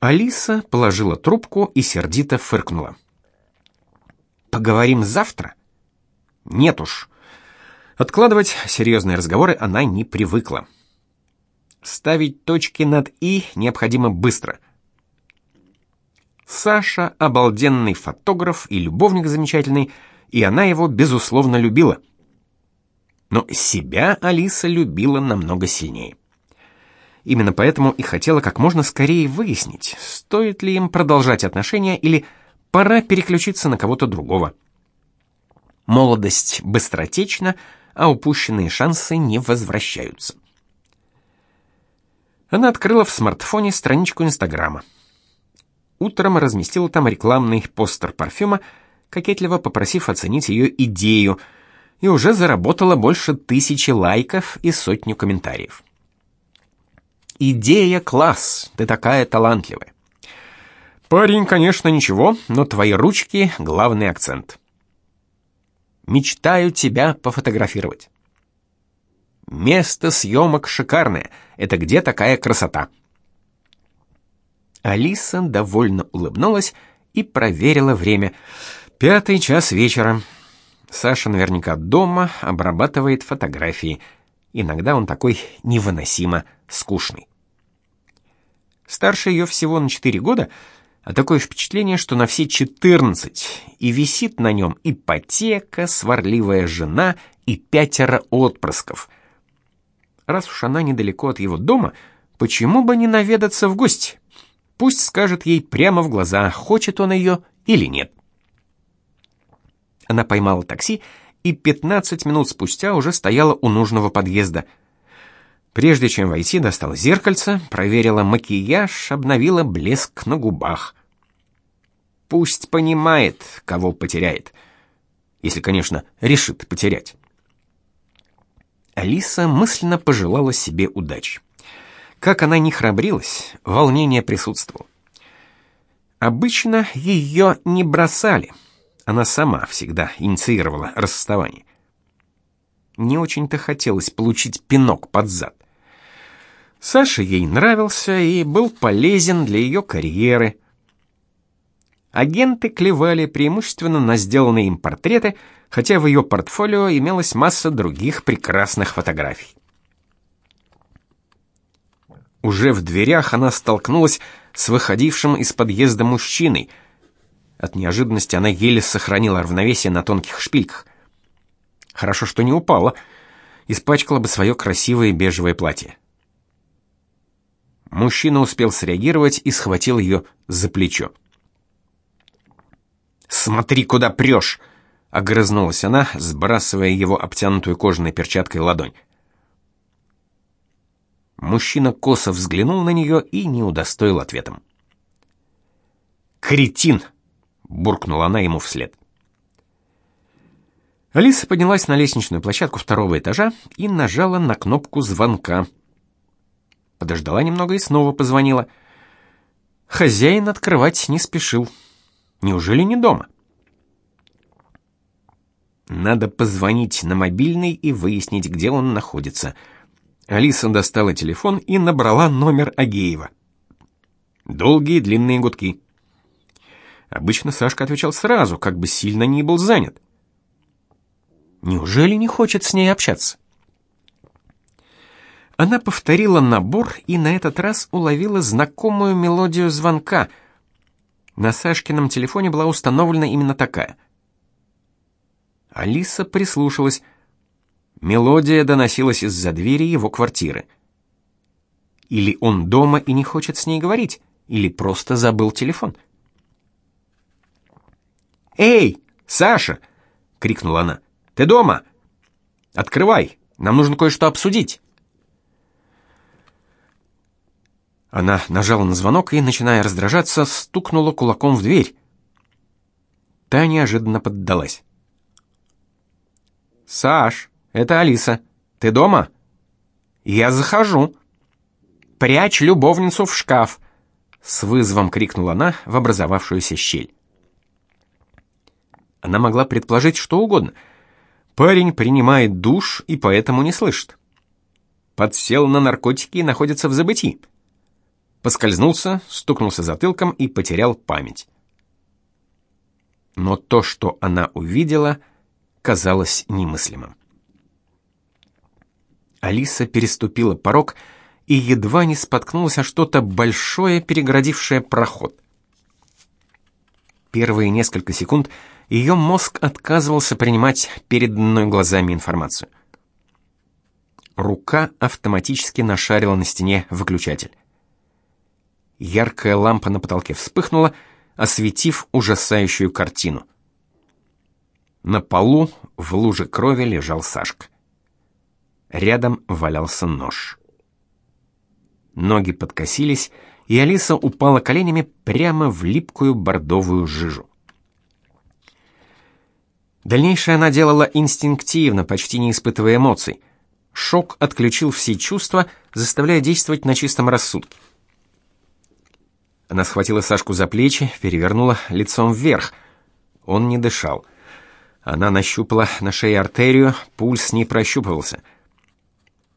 Алиса положила трубку и сердито фыркнула. Поговорим завтра? Нет уж. Откладывать серьезные разговоры она не привыкла. Ставить точки над «и» необходимо быстро. Саша — обалденный фотограф и любовник замечательный, и она его, безусловно, любила. Но себя Алиса любила намного сильнее. Именно поэтому и хотела как можно скорее выяснить, стоит ли им продолжать отношения или пора переключиться на кого-то другого. Молодость быстротечна, а упущенные шансы не возвращаются. Она открыла в смартфоне страничку Инстаграма. Утром разместила там рекламный постер парфюма, кокетливо попросив оценить ее идею, и уже заработала больше тысячи лайков и сотню комментариев. Идея класс, ты такая талантливая. Парень, конечно, ничего, но твои ручки главный акцент. Мечтаю тебя пофотографировать. Место съемок шикарное. Это где такая красота? Алиса довольно улыбнулась и проверила время. Пятый час вечера. Саша наверняка дома обрабатывает фотографии. Иногда он такой невыносимо скучный. Старше ее всего на четыре года, а такое впечатление, что на все четырнадцать, и висит на нем ипотека, сварливая жена и пятеро отпрысков. Раз уж она недалеко от его дома, почему бы не наведаться в гости? Пусть скажет ей прямо в глаза, хочет он ее или нет. Она поймала такси и 15 минут спустя уже стояла у нужного подъезда – Прежде чем войти, достала зеркальце, проверила макияж, обновила блеск на губах. Пусть понимает, кого потеряет. Если, конечно, решит потерять. Алиса мысленно пожелала себе удачи. Как она не храбрилась, волнение присутствовало. Обычно ее не бросали. Она сама всегда инициировала расставание. Не очень-то хотелось получить пинок под зад. Саша ей нравился и был полезен для ее карьеры. Агенты клевали преимущественно на сделанные им портреты, хотя в ее портфолио имелась масса других прекрасных фотографий. Уже в дверях она столкнулась с выходившим из подъезда мужчиной. От неожиданности она еле сохранила равновесие на тонких шпильках. Хорошо, что не упала, испачкала бы свое красивое бежевое платье. Мужчина успел среагировать и схватил ее за плечо. «Смотри, куда прешь!» — огрызнулась она, сбрасывая его обтянутую кожаной перчаткой ладонь. Мужчина косо взглянул на нее и не удостоил ответом. «Кретин!» — буркнула она ему вслед. Алиса поднялась на лестничную площадку второго этажа и нажала на кнопку звонка — подождала немного и снова позвонила. Хозяин открывать не спешил. Неужели не дома? Надо позвонить на мобильный и выяснить, где он находится. Алиса достала телефон и набрала номер Агеева. Долгие длинные гудки. Обычно Сашка отвечал сразу, как бы сильно ни был занят. Неужели не хочет с ней общаться? Она повторила набор и на этот раз уловила знакомую мелодию звонка. На Сашкином телефоне была установлена именно такая. Алиса прислушалась. Мелодия доносилась из-за двери его квартиры. Или он дома и не хочет с ней говорить, или просто забыл телефон. «Эй, Саша!» — крикнула она. «Ты дома? Открывай, нам нужно кое-что обсудить». Она нажала на звонок и, начиная раздражаться, стукнула кулаком в дверь. Та неожиданно поддалась. «Саш, это Алиса. Ты дома?» «Я захожу». «Прячь любовницу в шкаф!» С вызовом крикнула она в образовавшуюся щель. Она могла предположить что угодно. Парень принимает душ и поэтому не слышит. Подсел на наркотики и находится в забытии. поскользнулся, стукнулся затылком и потерял память. Но то, что она увидела, казалось немыслимым. Алиса переступила порог и едва не споткнулась о что-то большое, перегородившее проход. Первые несколько секунд ее мозг отказывался принимать переданную глазами информацию. Рука автоматически нашарила на стене выключатель. Яркая лампа на потолке вспыхнула, осветив ужасающую картину. На полу в луже крови лежал Сашка. Рядом валялся нож. Ноги подкосились, и Алиса упала коленями прямо в липкую бордовую жижу. Дальнейшее она делала инстинктивно, почти не испытывая эмоций. Шок отключил все чувства, заставляя действовать на чистом рассудке. Она схватила Сашку за плечи, перевернула лицом вверх. Он не дышал. Она нащупала на шее артерию, пульс не прощупывался.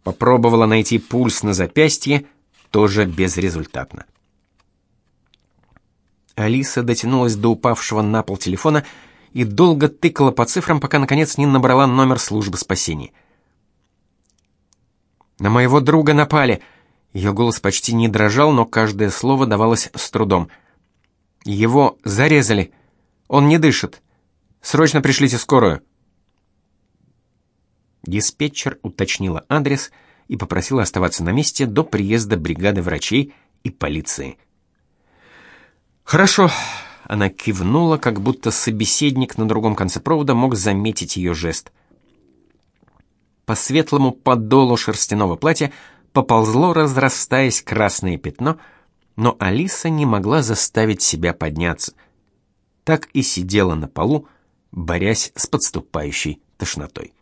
Попробовала найти пульс на запястье, тоже безрезультатно. Алиса дотянулась до упавшего на пол телефона и долго тыкала по цифрам, пока наконец не набрала номер службы спасения. На моего друга напали. Ее голос почти не дрожал, но каждое слово давалось с трудом. Его зарезали. Он не дышит. Срочно пришлите скорую. Диспетчер уточнила адрес и попросила оставаться на месте до приезда бригады врачей и полиции. Хорошо, она кивнула, как будто собеседник на другом конце провода мог заметить ее жест. По светлому подолу шерстяного платья поползло, разрастаясь, красное пятно, но Алиса не могла заставить себя подняться. Так и сидела на полу, борясь с подступающей тошнотой.